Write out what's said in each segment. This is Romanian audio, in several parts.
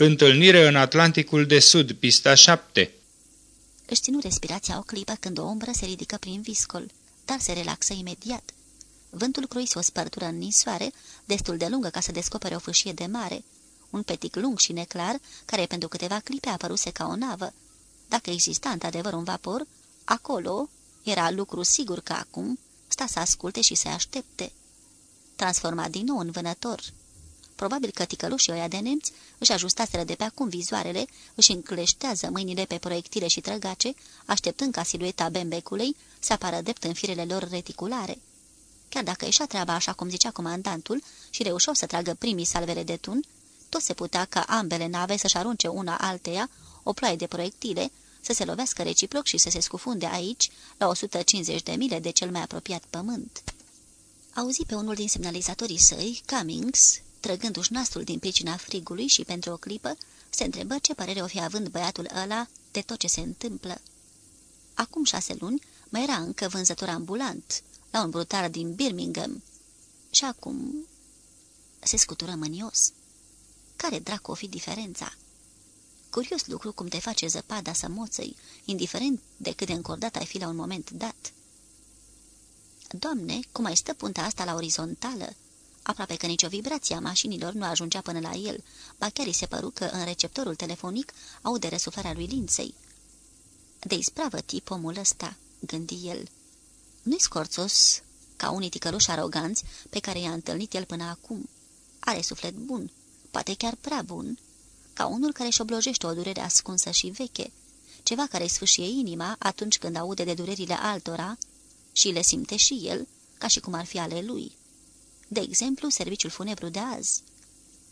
Întâlnire în Atlanticul de Sud, pista 7 Își ținu respirația o clipă când o umbră se ridică prin viscol, dar se relaxă imediat. Vântul cruise o spărtură în nisoare, destul de lungă ca să descopere o fâșie de mare, un petic lung și neclar, care pentru câteva clipe apăruse ca o navă. Dacă exista într-adevăr un vapor, acolo era lucru sigur că acum sta să asculte și să aștepte. Transformat din nou în vânător. Probabil că ticălușii ăia de nemți își ajustaseră de pe acum vizoarele, își încleștează mâinile pe proiectile și trăgace, așteptând ca silueta bembecului să apară drept în firele lor reticulare. Chiar dacă ieșea treaba așa cum zicea comandantul și reușeau să tragă primii salvele de tun, tot se putea ca ambele nave să-și arunce una alteia o ploaie de proiectile, să se lovească reciproc și să se scufunde aici, la 150 de mile de cel mai apropiat pământ. Auzi pe unul din semnalizatorii săi, Cummings, trăgându-și nasul din pricina frigului și pentru o clipă se întrebă ce părere o fi având băiatul ăla de tot ce se întâmplă. Acum șase luni mai era încă vânzător ambulant, la un brutar din Birmingham. Și acum se scutură mânios. Care dracu o fi diferența? Curios lucru cum te face zăpada să moțăi, indiferent de cât de încordat ai fi la un moment dat. Doamne, cum ai stă punta asta la orizontală? Aproape că nicio vibrație a mașinilor nu ajungea până la el, ba chiar îi se păru că în receptorul telefonic aude răsuflarea lui Linței. De ispravă tip omul ăsta, gândi el. Nu-i scorțos ca unii ticăluși aroganți pe care i-a întâlnit el până acum. Are suflet bun, poate chiar prea bun, ca unul care își oblojește o durere ascunsă și veche, ceva care îi sfâșie inima atunci când aude de durerile altora și le simte și el, ca și cum ar fi ale lui. De exemplu, serviciul funebru de azi.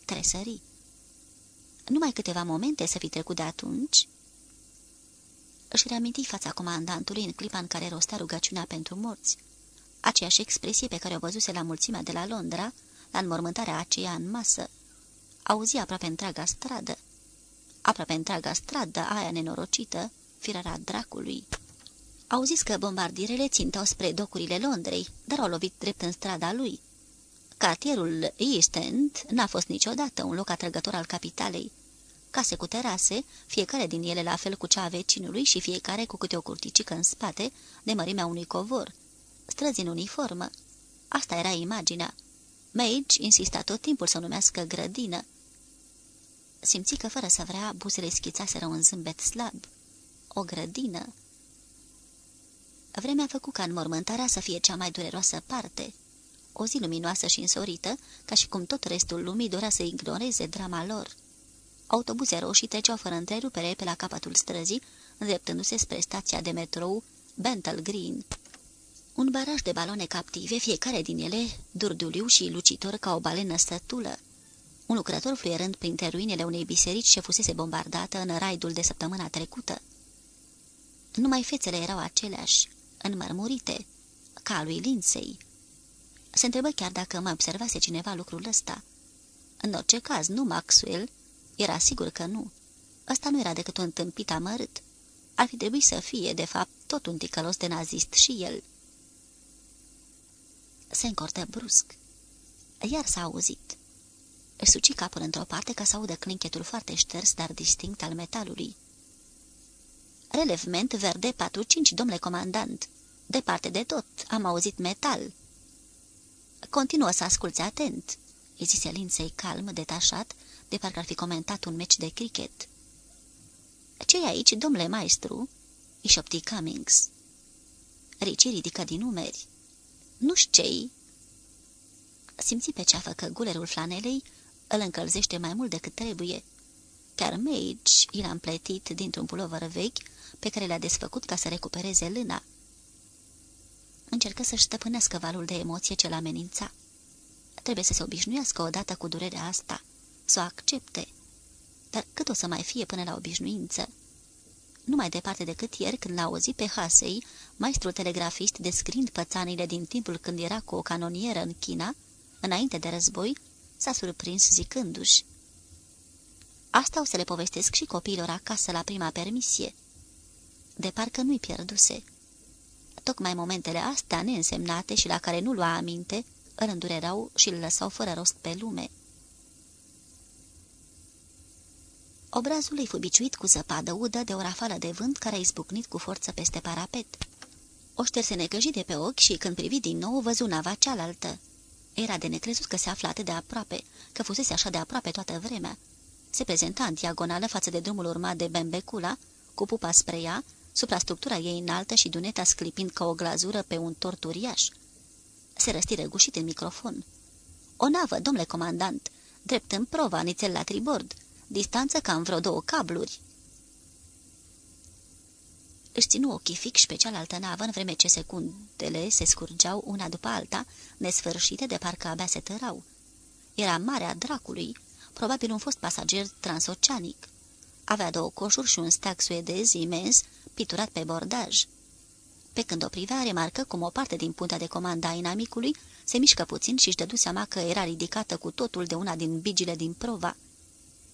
Tresării. Numai câteva momente să fi trecut de atunci... Își reaminti fața comandantului în clipa în care rostea rugăciunea pentru morți. Aceeași expresie pe care o văzuse la mulțimea de la Londra, la înmormântarea aceea în masă. Auzi aproape întreaga stradă. Aproape întreaga stradă, aia nenorocită, firara dracului. Auziți că bombardierele țintau spre docurile Londrei, dar au lovit drept în strada lui. Cartierul East End n-a fost niciodată un loc atrăgător al capitalei. Case cu terase, fiecare din ele la fel cu cea a vecinului și fiecare cu câte o curticică în spate, de mărimea unui covor. Străzi în uniformă. Asta era imaginea. Mage insista tot timpul să o numească grădină. Simți că, fără să vrea, buzele schițaseră un zâmbet slab. O grădină. Vremea a făcut ca înmormântarea să fie cea mai dureroasă parte o zi luminoasă și însorită, ca și cum tot restul lumii dorea să ignoreze drama lor. Autobuze roșii treceau fără întrerupere pe la capătul străzii, îndreptându-se spre stația de metrou Bentle Green. Un baraj de balone captive, fiecare din ele durduliu și lucitor ca o balenă stătulă. Un lucrător fluierând printre ruinele unei biserici ce fusese bombardată în raidul de săptămâna trecută. Numai fețele erau aceleași, înmărmurite, ca lui Lindsay. Se întrebă chiar dacă mai observase cineva lucrul ăsta. În orice caz, nu Maxwell. Era sigur că nu. Ăsta nu era decât un tâmpit amărât. Ar fi trebuit să fie, de fapt, tot un ticălos de nazist și el. Se încortă brusc. Iar s-a auzit. Își suci capul într-o parte ca să audă clinchetul foarte șters, dar distinct al metalului. Relevment verde 4-5, domnule comandant. Departe de tot, am auzit metal. Continuă să asculți atent," îi zise Linței calm, detașat, de parcă ar fi comentat un meci de cricket. ce aici, domnule maestru?" îi șopti Cummings. Ricci ridică din numeri. Nu știu ce Simți pe ceafă că gulerul flanelei îl încălzește mai mult decât trebuie. Chiar Mage i l-a împletit dintr-un pulover vechi pe care l-a desfăcut ca să recupereze lâna încercă să-și stăpânească valul de emoție ce l-amenința. Trebuie să se obișnuiască odată cu durerea asta, să o accepte. Dar cât o să mai fie până la obișnuință? Nu mai departe decât ieri când l-a auzit pe Hasei, maestrul telegrafist descrind pățanile din timpul când era cu o canonieră în China, înainte de război, s-a surprins zicându-și. Asta o să le povestesc și copiilor acasă la prima permisie. De parcă nu-i pierduse tocmai momentele astea neînsemnate și la care nu lua aminte, îl îndurerau și îl lăsau fără rost pe lume. Obrazul îi fu biciuit cu zăpadă udă de o rafală de vânt care a izbucnit cu forță peste parapet. O șterse necăjit de pe ochi și când privi din nou văzu nava cealaltă. Era de necrezut că se afla atât de aproape, că fusese așa de aproape toată vremea. Se prezenta în diagonală față de drumul urmat de Bembecula, cu pupa spre ea, suprastructura ei înaltă și duneta sclipind ca o glazură pe un tort uriaș. Se răsti răgușit în microfon. O navă, domnule comandant, drept în prova, nițel la tribord, distanță cam vreo două cabluri. Își ținu ochii fix pe cealaltă navă, în vreme ce secundele se scurgeau una după alta, nesfârșite de parcă abia se tărau. Era marea dracului, probabil un fost pasager transoceanic. Avea două coșuri și un steag suedez imens, piturat pe bordaj. Pe când o privea, remarcă cum o parte din puntea de comandă a inamicului se mișcă puțin și își dădu seama că era ridicată cu totul de una din bigile din prova.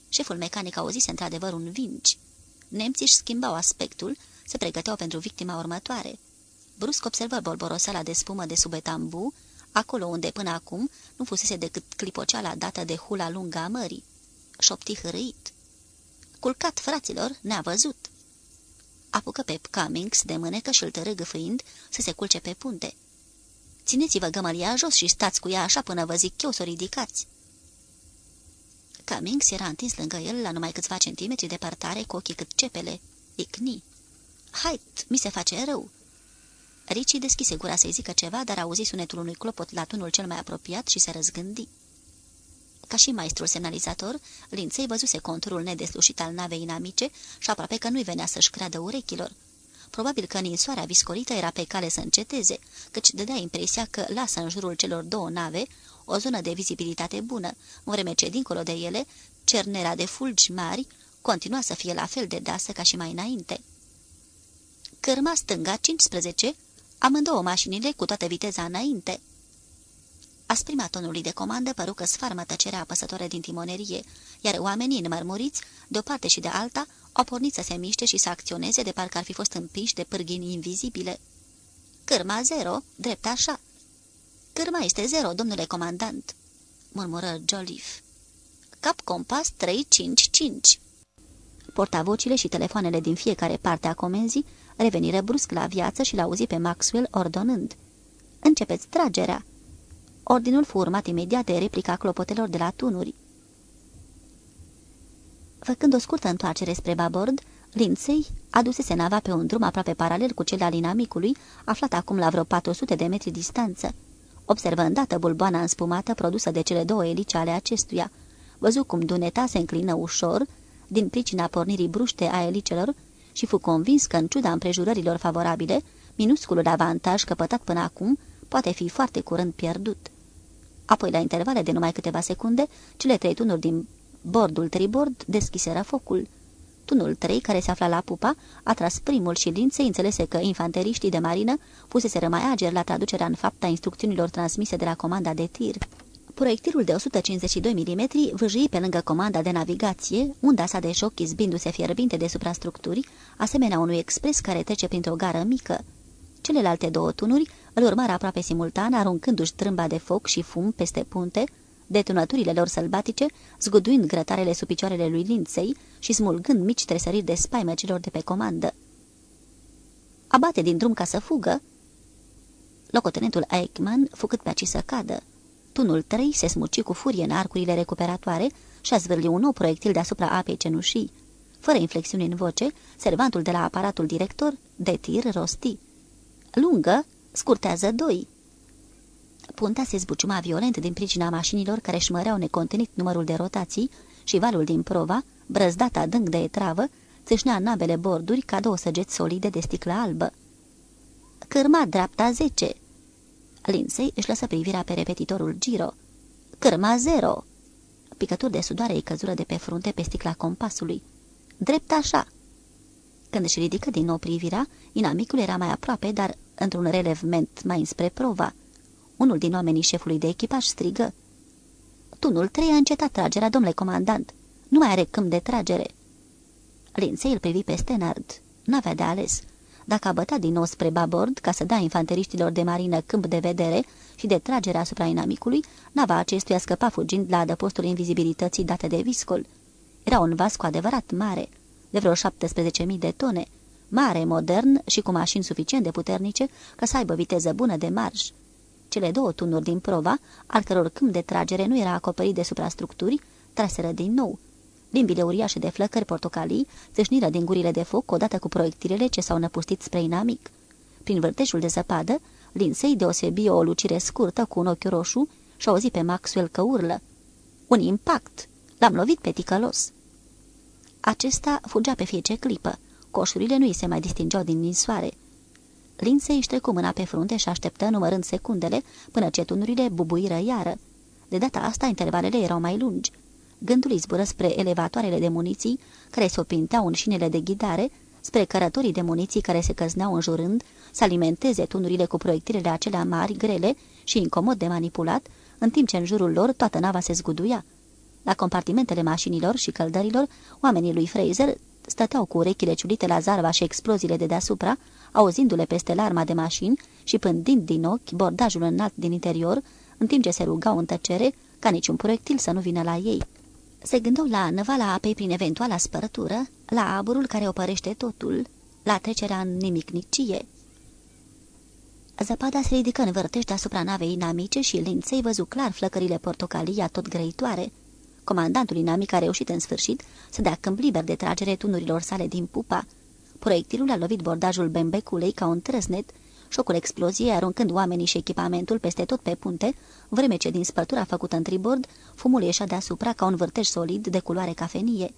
Șeful mecanic auzise într-adevăr un vinci. Nemții își schimbau aspectul, se pregăteau pentru victima următoare. Brusc observă bolborosala de spumă de sub etambu, acolo unde până acum nu fusese decât clipoceala dată de hula lungă a mării. Șopti hărâit. Culcat, fraților, ne-a văzut. Apucă pe Cummings de mânecă și îl tărâgâfâind să se culce pe punte. Țineți-vă gămălia jos și stați cu ea așa până vă zic eu să o ridicați. Cummings era întins lângă el la numai câțiva centimetri departare cu ochii cât cepele. Icni. Hait, mi se face rău. Ricci deschise gura să-i zică ceva, dar auzi sunetul unui clopot la tunul cel mai apropiat și se răzgândi. Ca și maestrul semnalizator, Linței văzuse conturul nedeslușit al navei inamice și aproape că nu-i venea să-și creadă urechilor. Probabil că ninsoarea viscolită era pe cale să înceteze, căci dădea impresia că lasă în jurul celor două nave o zonă de vizibilitate bună, în vreme ce, dincolo de ele, cernera de fulgi mari continua să fie la fel de dasă ca și mai înainte. Cârma stânga 15, amândouă mașinile cu toată viteza înainte. Asprima tonului de comandă păru că sfarmă tăcerea apăsătoare din timonerie, iar oamenii înmărmuriți, de o parte și de alta, au pornit să se miște și să acționeze de parcă ar fi fost împiși de pârghini invizibile. Cârma zero, drept așa. Cârma este zero, domnule comandant, murmură Joliffe. Cap compas 355. Portavocile și telefoanele din fiecare parte a comenzii reveniră brusc la viață și l-auzi pe Maxwell ordonând. Începeți tragerea! Ordinul fu urmat imediat de replica clopotelor de la tunuri. Făcând o scurtă întoarcere spre babord, Lindsay adusese nava pe un drum aproape paralel cu cel al inamicului, aflat acum la vreo 400 de metri distanță. Observă îndată bulboana înspumată produsă de cele două elice ale acestuia. Văzu cum duneta se înclină ușor, din pricina pornirii bruște a elicelor, și fu convins că, în ciuda împrejurărilor favorabile, minusculul avantaj căpătat până acum poate fi foarte curând pierdut. Apoi, la intervale de numai câteva secunde, cele trei tunuri din bordul tribord deschiseră focul. Tunul 3, care se afla la pupa, a tras primul și linței înțelese că infanteriștii de marină puseseră mai ager la traducerea în fapt a instrucțiunilor transmise de la comanda de tir. Proiectilul de 152 mm vâjii pe lângă comanda de navigație, unda sa de șoc izbindu-se fierbinte de suprastructuri, asemenea unui expres care trece printr-o gară mică. Celelalte două tunuri îl urmară aproape simultan, aruncându-și trâmba de foc și fum peste punte, detunăturile lor sălbatice, zguduind grătarele sub picioarele lui Linței și smulgând mici tresăriri de spaimă celor de pe comandă. Abate din drum ca să fugă. Locotenentul Eichmann fu cât pe aci să cadă. Tunul 3 se smuci cu furie în arcurile recuperatoare și a zvârli un nou proiectil deasupra apei cenușii. Fără inflexiuni în voce, servantul de la aparatul director, de tir, rosti. Lungă, scurtează doi. Punta se zbuciuma violent din pricina mașinilor care își măreau necontenit numărul de rotații și valul din prova, brăzdat adânc de etravă, țâșnea în ambele borduri ca două săgeți solide de sticlă albă. Cârma dreapta 10. Lindsay își lăsă privirea pe repetitorul Giro. Cârma zero! Picături de sudoare îi căzură de pe frunte pe sticla compasului. Drept așa! Când își ridică din nou privirea, inamicul era mai aproape, dar într-un relevment mai înspre prova. Unul din oamenii șefului de echipaj strigă. Tunul trei a încetat tragerea, domnule comandant. Nu mai are câmp de tragere. Lindsay îl privi pe Stenard. N-avea de ales dacă a bătat din nou spre babord ca să dea infanteriștilor de marină câmp de vedere și de tragere asupra inamicului, nava acestuia scăpa fugind la adăpostul invizibilității date de viscol. Era un vas cu adevărat mare, de vreo 17.000 de tone, mare, modern și cu mașini suficient de puternice ca să aibă viteză bună de marș. Cele două tunuri din prova, al căror câmp de tragere nu era acoperit de suprastructuri, traseră din nou. Limbile uriașe de flăcări portocalii țâșniră din gurile de foc odată cu proiectilele ce s-au năpustit spre inamic. Prin vârtejul de zăpadă, Linsei deosebi o lucire scurtă cu un ochi roșu și auzi pe Maxwell că urlă. Un impact! L-am lovit pe ticălos! Acesta fugea pe fiecare clipă. Coșurile nu îi se mai distingeau din ninsoare. Lindsay își trecu mâna pe frunte și așteptă numărând secundele până ce tunurile bubuiră iară. De data asta, intervalele erau mai lungi. Gândul îi zbură spre elevatoarele de muniții care se opinteau în șinele de ghidare, spre cărătorii de muniții care se căzneau înjurând să alimenteze tunurile cu proiectilele acelea mari, grele și incomod de manipulat, în timp ce în jurul lor toată nava se zguduia. La compartimentele mașinilor și căldărilor, oamenii lui Fraser stăteau cu urechile ciulite la zarva și exploziile de deasupra, auzindu-le peste larma de mașini și pândind din ochi bordajul înalt din interior, în timp ce se rugau în tăcere ca niciun proiectil să nu vină la ei. Se gândeau la năvala apei prin eventuala spărătură, la aburul care opărește totul, la trecerea în nimicnicie. Zăpada se ridică în vârtește asupra navei inamice și linței văzu clar flăcările portocalia tot grăitoare. Comandantul inamic a reușit în sfârșit să dea câmp liber de tragere tunurilor sale din pupa. Proiectilul a lovit bordajul bembeculei ca un trăsnet, șocul exploziei aruncând oamenii și echipamentul peste tot pe punte, vreme ce din spătura făcută în tribord, fumul ieșea deasupra ca un vârtej solid de culoare cafenie.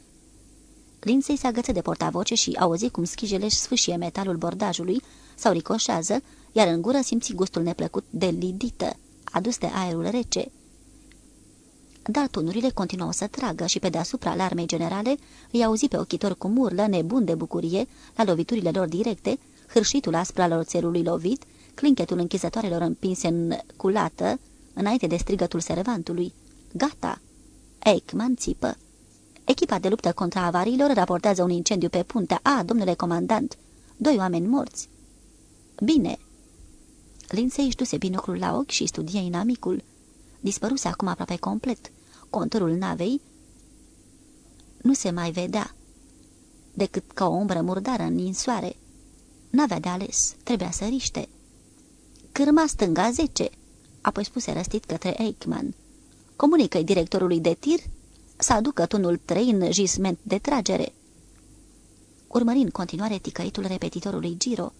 Linței se agăță de portavoce și auzi cum schijele își sfâșie metalul bordajului sau ricoșează, iar în gură simți gustul neplăcut de lidită, adus de aerul rece. Dar tunurile continuau să tragă și pe deasupra alarmei generale îi auzi pe ochitor cum urlă, nebun de bucurie, la loviturile lor directe, hârșitul aspru al oțelului lovit, clinchetul închizătoarelor împinse în culată, înainte de strigătul servantului. Gata! Eichmann țipă. Echipa de luptă contra avariilor raportează un incendiu pe punte. A, domnule comandant, doi oameni morți. Bine. Lindsay își duse binoclul la ochi și studie inamicul. Dispăruse acum aproape complet. Conturul navei nu se mai vedea, decât ca o umbră murdară în ninsoare. N-avea de ales, trebuia să riște. Cârma stânga zece, apoi spuse răstit către Eichmann. Comunică-i directorului de tir să aducă tunul 3 în jisment de tragere. Urmărind continuare ticăitul repetitorului Giro.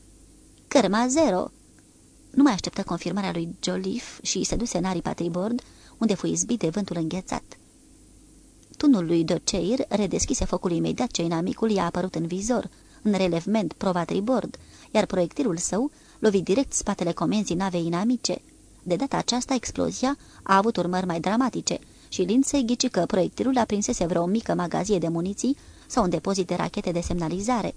Cărma zero! Nu mai așteptă confirmarea lui Joliffe și se duse în aripa tribord, unde fu izbit de vântul înghețat. Tunul lui Doceir redeschise focul imediat ce inamicul i-a apărut în vizor, în relevment prova tribord, iar proiectilul său lovi direct spatele comenzii navei inamice. De data aceasta, explozia a avut urmări mai dramatice și Lindsay ghici că proiectilul aprinsese vreo mică magazie de muniții sau un depozit de rachete de semnalizare.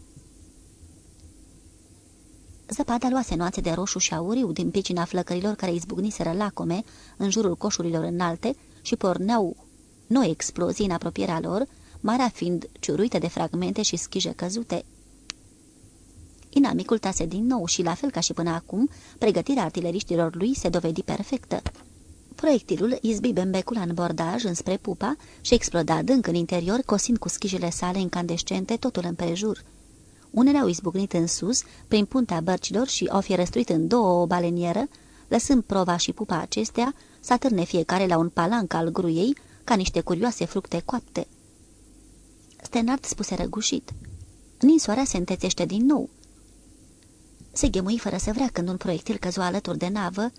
Zăpada luase nuanțe de roșu și auriu din picina flăcărilor care izbucniseră lacome în jurul coșurilor înalte și porneau noi explozii în apropierea lor, marea fiind ciuruită de fragmente și schije căzute. Inamicul tase din nou și, la fel ca și până acum, pregătirea artileriștilor lui se dovedi perfectă. Proiectilul izbi bembecul în bordaj înspre pupa și exploda adânc în interior, cosind cu schijele sale incandescente totul împrejur. Unele au izbucnit în sus, prin puntea bărcilor și au fierăstruit în două o balenieră, lăsând prova și pupa acestea să atârne fiecare la un palanc al gruiei, ca niște curioase fructe coapte. Stenard spuse răgușit. Ninsoarea se întețește din nou. Se ghemui fără să vrea când un proiectil căzu alături de navă,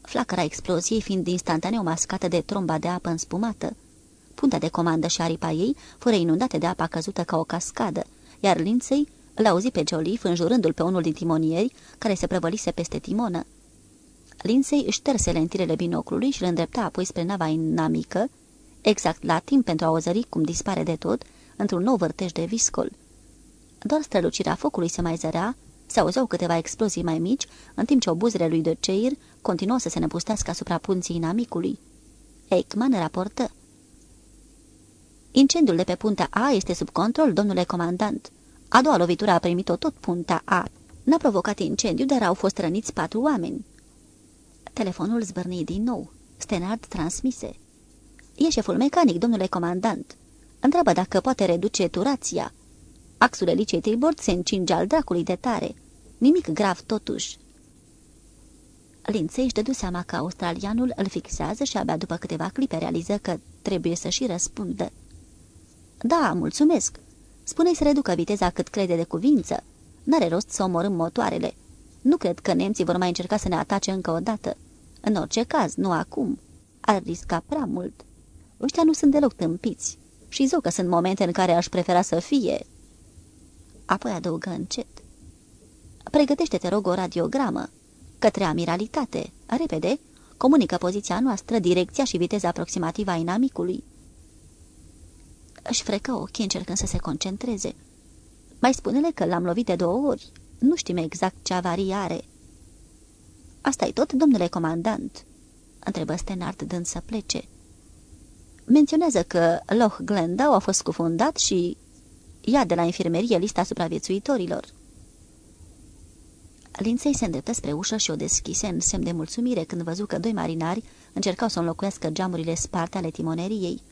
flacăra exploziei fiind instantaneu mascată de tromba de apă înspumată. Punta de comandă și aripa ei fură inundate de apa căzută ca o cascadă, iar Lindsay l auzi pe Joliffe înjurându-l pe unul din timonieri care se prăvălise peste timonă. Lindsay își șterse lentirele binoclului și îl îndrepta apoi spre nava inamică, exact la timp pentru a ozări cum dispare de tot într-un nou vârtej de viscol. Doar strălucirea focului se mai zărea, se auzeau câteva explozii mai mici, în timp ce obuzele lui de Ceir continuă să se năpustească asupra punții inamicului. Eichmann raportă. Incendiul de pe puntea A este sub control, domnule comandant. A doua lovitură a primit-o tot puntea A. N-a provocat incendiu, dar au fost răniți patru oameni. Telefonul zbârni din nou. Stenard transmise. E șeful mecanic, domnule comandant. Întreabă dacă poate reduce turația. Axul elicei tribord se încinge al dracului de tare. Nimic grav totuși. Linței își dădu seama că australianul îl fixează și abia după câteva clipe realiză că trebuie să și răspundă. Da, mulțumesc. Spune-i să reducă viteza cât crede de cuvință. N-are rost să omorâm motoarele. Nu cred că nemții vor mai încerca să ne atace încă o dată. În orice caz, nu acum. Ar risca prea mult. Ăștia nu sunt deloc tâmpiți. Și zău că sunt momente în care aș prefera să fie. Apoi adăugă încet. Pregătește-te, rog, o radiogramă. Către amiralitate. Repede, comunică poziția noastră, direcția și viteza aproximativă a inamicului. Își frecă ochii încercând să se concentreze. Mai spune-le că l-am lovit de două ori. Nu știm exact ce avarie are. asta e tot, domnule comandant?" întrebă Stenard dând să plece. Menționează că Loch Glendau a fost scufundat și ia de la infirmerie lista supraviețuitorilor. Linței se îndreptă spre ușă și o deschise în semn de mulțumire când văzu că doi marinari încercau să înlocuiască geamurile sparte ale timoneriei.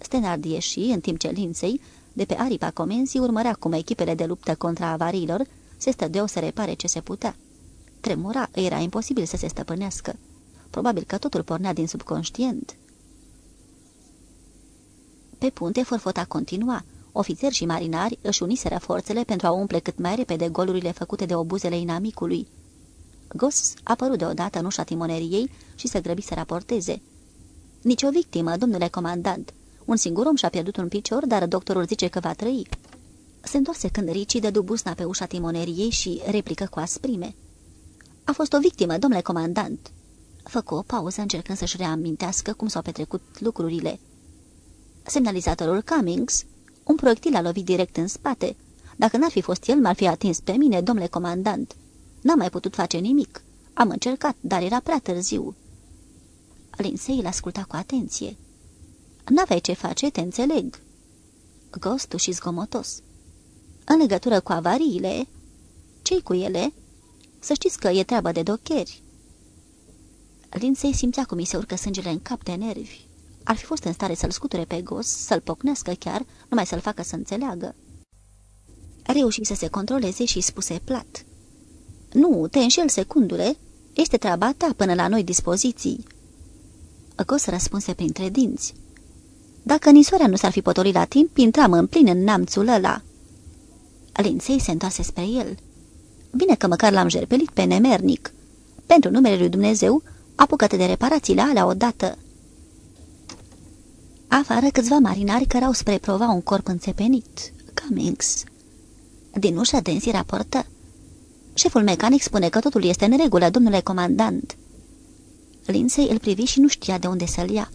Stenard ieși, în timp ce Linței, de pe aripa comenzii, urmărea cum echipele de luptă contra avariilor se stădeau să repare ce se putea. Tremura, era imposibil să se stăpânească. Probabil că totul pornea din subconștient. Pe punte, forfota continua. Ofițeri și marinari își uniseră forțele pentru a umple cât mai repede golurile făcute de obuzele inamicului. Gos a apărut deodată în ușa timoneriei și se grăbi să raporteze. Nici o victimă, domnule comandant. Un singur om și-a pierdut un picior, dar doctorul zice că va trăi. Se întoarse când Ricci dădu busna pe ușa timoneriei și replică cu asprime. A fost o victimă, domnule comandant." Făcu o pauză încercând să-și reamintească cum s-au petrecut lucrurile. Semnalizatorul Cummings, un proiectil a lovit direct în spate. Dacă n-ar fi fost el, m-ar fi atins pe mine, domnule comandant. N-am mai putut face nimic. Am încercat, dar era prea târziu." Linsei îl asculta cu atenție. N-aveai ce face, te înțeleg." Gostul și zgomotos. În legătură cu avariile, ce cu ele? Să știți că e treaba de docheri." Lindsay simțea cum i se urcă sângele în cap de nervi. Ar fi fost în stare să-l scuture pe gos, să-l pocnească chiar, numai să-l facă să înțeleagă. Reuși să se controleze și spuse plat. Nu, te înșel secundule. Este treaba ta până la noi dispoziții." Gos răspunse printre dinți. Dacă nisoarea nu s-ar fi potolit la timp, intram în plin în namțul ăla." Linței se întoarse spre el. Bine că măcar l-am jerpelit pe nemernic. Pentru numele lui Dumnezeu, apucă-te de reparațiile alea odată." Afară câțiva marinari cărau spre prova un corp înțepenit. Cummings. Din ușa Densi raportă. Șeful mecanic spune că totul este în regulă, domnule comandant. Lindsay îl privi și nu știa de unde să-l ia.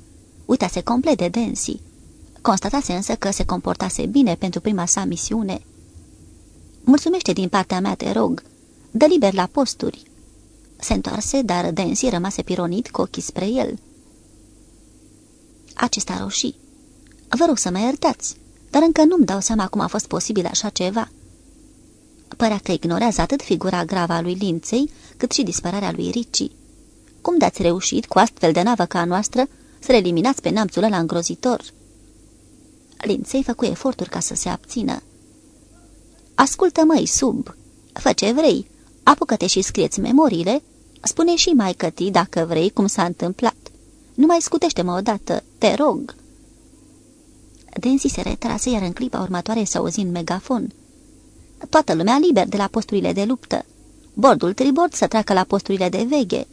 Uitase complet de Densi. Constatase însă că se comportase bine pentru prima sa misiune. Mulțumește din partea mea, te rog. Dă liber la posturi." Se întoarse, dar Densi rămase pironit cu ochii spre el. Acesta roșii. Vă rog să mă iertați, dar încă nu-mi dau seama cum a fost posibil așa ceva." Părea că ignorează atât figura gravă a lui Linței, cât și disperarea lui Ricci. Cum dați reușit, cu astfel de navă ca a noastră, să-l eliminați pe namțul ăla îngrozitor?" Linței făcu eforturi ca să se abțină. Ascultă, măi, sub, fă ce vrei, apucă-te și scrieți memoriile, spune și mai cătii, dacă vrei, cum s-a întâmplat. Nu mai scutește-mă odată, te rog." Densi se retrase, iar în clipa următoare să auzi în megafon. Toată lumea liber de la posturile de luptă. Bordul tribord să treacă la posturile de veghe.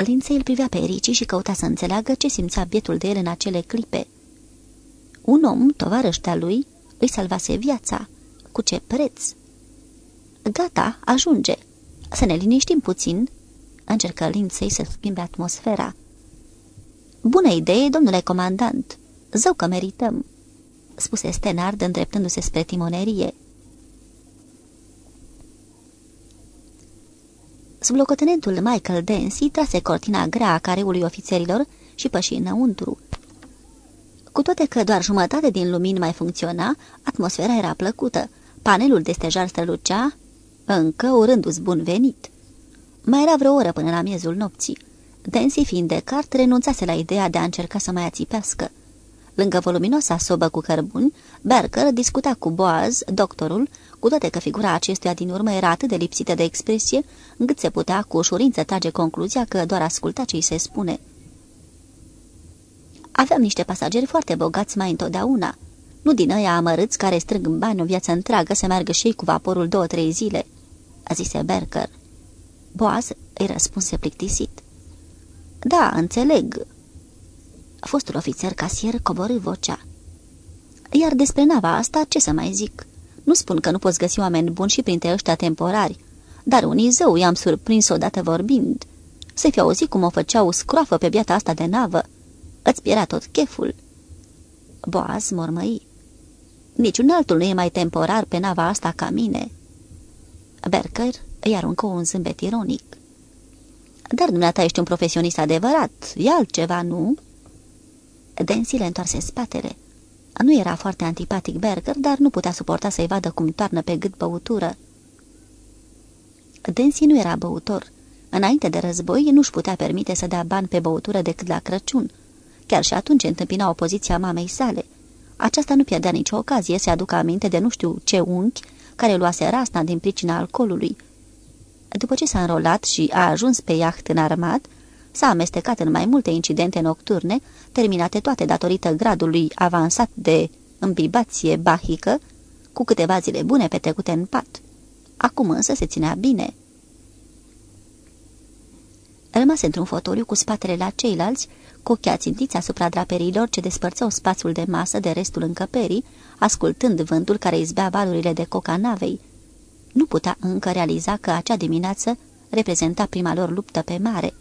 Linței îl privea pe Ricci și căuta să înțeleagă ce simțea bietul de el în acele clipe. Un om, tovarăștea lui, îi salvase viața. Cu ce preț? Gata, ajunge. Să ne liniștim puțin. Încercă Linței să schimbe atmosfera. Bună idee, domnule comandant. Zău că merităm, spuse Stenard îndreptându-se spre timonerie. Sublocotenentul Michael Dancy trase cortina grea a careului ofițerilor și păși înăuntru. Cu toate că doar jumătate din lumini mai funcționa, atmosfera era plăcută. Panelul de stejar strălucea, încă urându-ți bun venit. Mai era vreo oră până la miezul nopții. Dancy, fiind de cart, renunțase la ideea de a încerca să mai ațipească. Lângă voluminoasa sobă cu cărbuni, Berker discuta cu Boaz, doctorul, cu toate că figura acestuia din urmă era atât de lipsită de expresie, încât se putea cu ușurință trage concluzia că doar asculta ce îi se spune. Aveam niște pasageri foarte bogați mai întotdeauna, nu din ăia amărâți care strâng în bani o viață întreagă să meargă și ei cu vaporul două-trei zile, a zise Berker. Boaz îi răspunse plictisit. Da, înțeleg. Fostul ofițer casier coborâ vocea. Iar despre nava asta, ce să mai zic? Nu spun că nu poți găsi oameni buni și printre ăștia temporari, dar unii zău i-am surprins odată vorbind. Să fi auzit cum o făceau scroafă pe biata asta de navă. Îți piera tot cheful. Boaz mormăi. Niciun altul nu e mai temporar pe nava asta ca mine. Berker îi aruncă un zâmbet ironic. Dar dumneata ești un profesionist adevărat, e altceva, nu?" Densi le întoarse spatele. Nu era foarte antipatic Berger, dar nu putea suporta să-i vadă cum toarnă pe gât băutură. Densi nu era băutor. Înainte de război, nu-și putea permite să dea bani pe băutură decât la Crăciun. Chiar și atunci întâmpina opoziția mamei sale. Aceasta nu pierdea nicio ocazie să aducă aminte de nu știu ce unchi care luase rasna din pricina alcoolului. După ce s-a înrolat și a ajuns pe iaht în armat, s-a amestecat în mai multe incidente nocturne, terminate toate datorită gradului avansat de îmbibație bahică, cu câteva zile bune petrecute în pat. Acum însă se ținea bine. Rămas într-un fotoliu cu spatele la ceilalți, cu ochii ațintiți asupra draperilor ce despărțeau spațiul de masă de restul încăperii, ascultând vântul care izbea valurile de coca navei. Nu putea încă realiza că acea dimineață reprezenta prima lor luptă pe mare.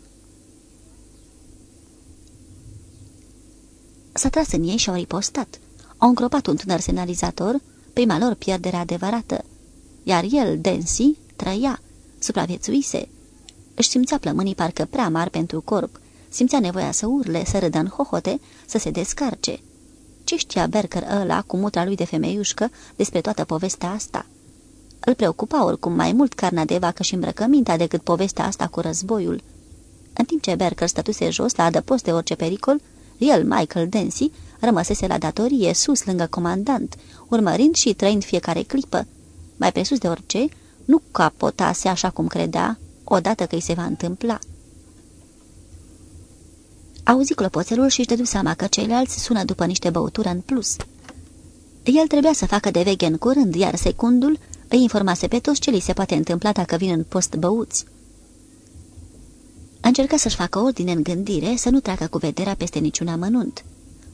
S-a tras în ei și au ripostat. Au îngropat un tânăr semnalizator, prima lor pierdere adevărată. Iar el, Densi, trăia, supraviețuise. Își simțea plămânii parcă prea mari pentru corp, simțea nevoia să urle, să râdă în hohote, să se descarce. Ce știa Berker ăla cu mutra lui de femeiușcă despre toată povestea asta? Îl preocupa oricum mai mult carnea de vacă și îmbrăcămintea decât povestea asta cu războiul. În timp ce Berker stătuse jos la adăpost de orice pericol, el, Michael Densi, rămăsese la datorie, sus lângă comandant, urmărind și trăind fiecare clipă. Mai presus de orice, nu capotase așa cum credea, odată că îi se va întâmpla. Auzi clopoțelul și își dădu seama că ceilalți sună după niște băutură în plus. El trebuia să facă de veghe în curând, iar secundul îi informase pe toți ce li se poate întâmpla dacă vin în post băuți. Încerca să-și facă ordine în gândire, să nu treacă cu vederea peste niciun amănunt,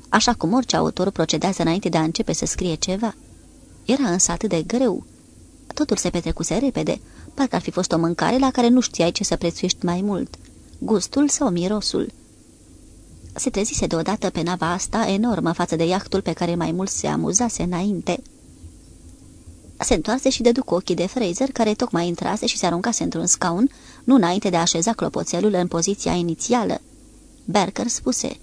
așa cum orice autor procedează înainte de a începe să scrie ceva. Era însă atât de greu. Totul se petrecuse repede, parcă ar fi fost o mâncare la care nu știai ce să prețuiești mai mult, gustul sau mirosul. Se trezise deodată pe nava asta enormă față de iahtul pe care mai mult se amuzase înainte. Se întoarse și dedu cu ochii de Fraser, care tocmai intrase și se aruncase într-un scaun, nu înainte de a așeza clopoțelul în poziția inițială. Berker spuse,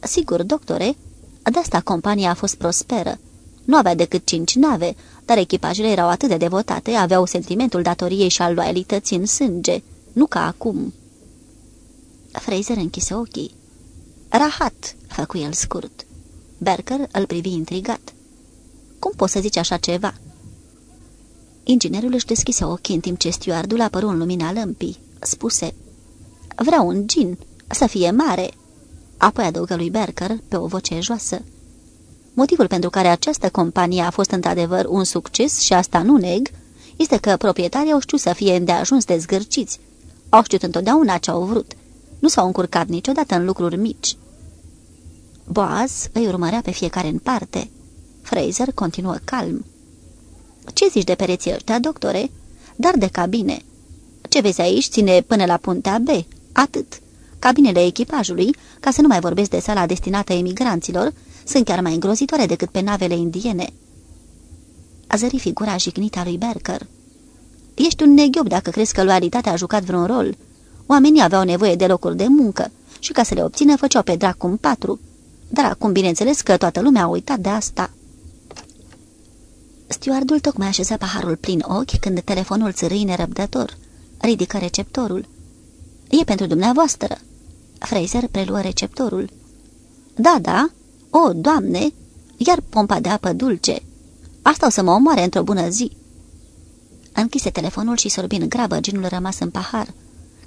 Sigur, doctore, de asta compania a fost prosperă. Nu avea decât cinci nave, dar echipajele erau atât de devotate, aveau sentimentul datoriei și al loialității în sânge, nu ca acum. Fraser închise ochii. Rahat, făcu el scurt. Berker îl privi intrigat. Cum poți să zici așa ceva?" Inginerul își deschise ochii în timp ce stewardul apăru în lumina lămpii. Spuse, Vreau un gin, să fie mare." Apoi adăugă lui Berker pe o voce joasă. Motivul pentru care această companie a fost într-adevăr un succes, și asta nu neg, este că proprietarii au știut să fie îndeajuns de zgârciți. Au știut întotdeauna ce au vrut. Nu s-au încurcat niciodată în lucruri mici. Boaz îi urmărea pe fiecare în parte. Fraser continuă calm. Ce zici de pereții ăștia, doctore? Dar de cabine. Ce vezi aici ține până la puntea B. Atât. Cabinele echipajului, ca să nu mai vorbesc de sala destinată emigranților, sunt chiar mai îngrozitoare decât pe navele indiene. A zări figura jignită a lui Berker. Ești un neghiob dacă crezi că loialitatea a jucat vreun rol. Oamenii aveau nevoie de locuri de muncă și ca să le obțină făceau pe dracu în patru. Dar acum, bineînțeles că toată lumea a uitat de asta. Stewardul tocmai așeză paharul plin ochi când telefonul țărâi nerăbdător. Ridică receptorul. E pentru dumneavoastră." Fraser preluă receptorul. Da, da," O, doamne, iar pompa de apă dulce! Asta o să mă omoare într-o bună zi!" Închise telefonul și sorbi în grabă ginul rămas în pahar.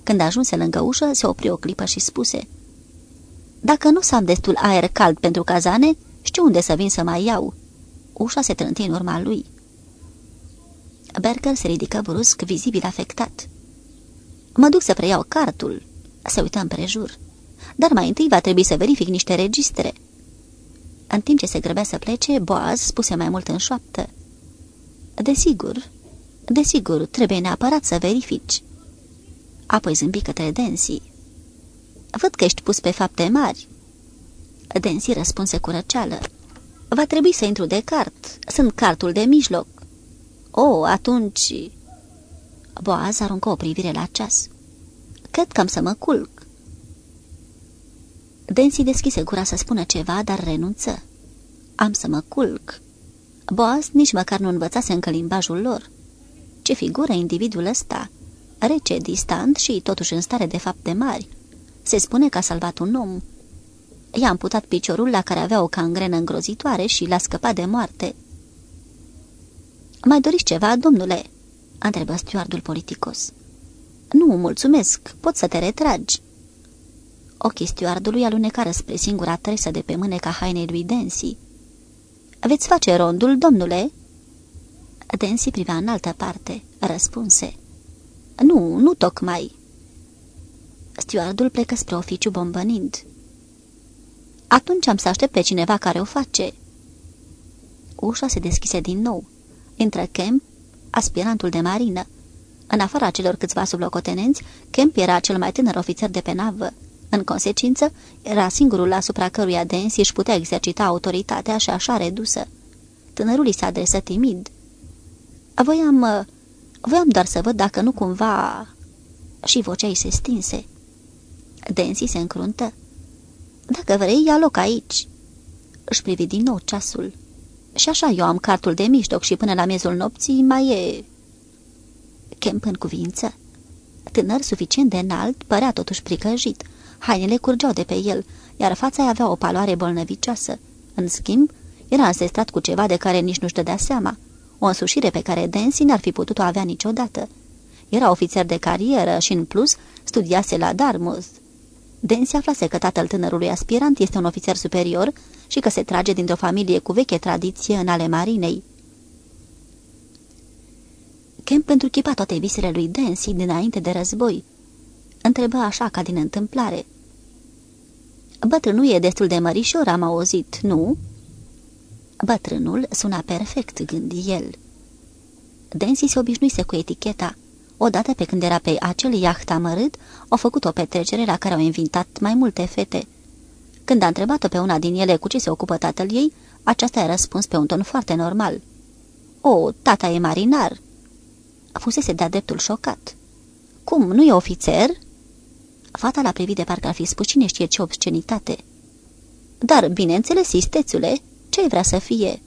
Când ajunse lângă ușă, se opri o clipă și spuse Dacă nu s-am destul aer cald pentru cazane, știu unde să vin să mai iau." Ușa se trânti în urma lui. Berger se ridică brusc, vizibil afectat. Mă duc să preiau cartul." Se uită împrejur. Dar mai întâi va trebui să verific niște registre." În timp ce se grăbea să plece, Boaz spuse mai mult în șoaptă. Desigur, desigur, trebuie neapărat să verifici." Apoi zâmbi către Densi. Văd că ești pus pe fapte mari." Densi răspunse cu răceală. Va trebui să intru de cart. Sunt cartul de mijloc." O, atunci... Boaz aruncă o privire la ceas. Cred că am să mă culc. Densi deschise gura să spună ceva, dar renunță. Am să mă culc. Boaz nici măcar nu învățase încă limbajul lor. Ce figură individul ăsta! Rece, distant și totuși în stare de fapte mari. Se spune că a salvat un om. I-a amputat piciorul la care avea o cangrenă îngrozitoare și l-a scăpat de moarte. Mai doriți ceva, domnule?" întrebă stewardul politicos. Nu, mulțumesc, pot să te retragi." Ochii stewardului alunecară spre singura tresă de pe mâneca hainei lui Densi. Veți face rondul, domnule?" Densi privea în altă parte, răspunse. Nu, nu tocmai." Stewardul plecă spre oficiu bombănind. Atunci am să aștept pe cineva care o face." Ușa se deschise din nou. Intră Kemp, aspirantul de marină. În afara celor câțiva sublocotenenți, Kemp era cel mai tânăr ofițer de pe navă. În consecință, era singurul asupra căruia Densi își putea exercita autoritatea și așa redusă. Tânărul îi se adresă timid. Voiam... voiam doar să văd dacă nu cumva... Și vocea ei se stinse. Densi se încruntă. Dacă vrei, ia loc aici." Își privi din nou ceasul. Și așa eu am cartul de mijloc și până la miezul nopții mai e... Kemp în cuvință. Tânăr suficient de înalt, părea totuși pricăjit. Hainele curgeau de pe el, iar fața avea o paloare bolnăvicioasă. În schimb, era ancestrat cu ceva de care nici nu-și dădea seama. O însușire pe care Densi n-ar fi putut-o avea niciodată. Era ofițer de carieră și, în plus, studiase la Dartmouth. Densi aflase că tatăl tânărului aspirant este un ofițer superior și că se trage dintr-o familie cu veche tradiție în ale marinei. Kemp întruchipa toate visele lui Densi dinainte de război. Întrebă așa ca din întâmplare. Bătrânul e destul de mărișor, am auzit, nu?" Bătrânul suna perfect, gândi el. Densi se obișnuise cu eticheta. Odată pe când era pe acel iaht amărât, au făcut o petrecere la care au invitat mai multe fete. Când a întrebat-o pe una din ele cu ce se ocupă tatăl ei, aceasta a răspuns pe un ton foarte normal. O, tata e marinar." Fusese de-a dreptul șocat. Cum, nu e ofițer?" Fata l-a privit de parcă ar fi spus cine știe ce obscenitate. Dar, bineînțeles, istețule, ce vrea să fie?"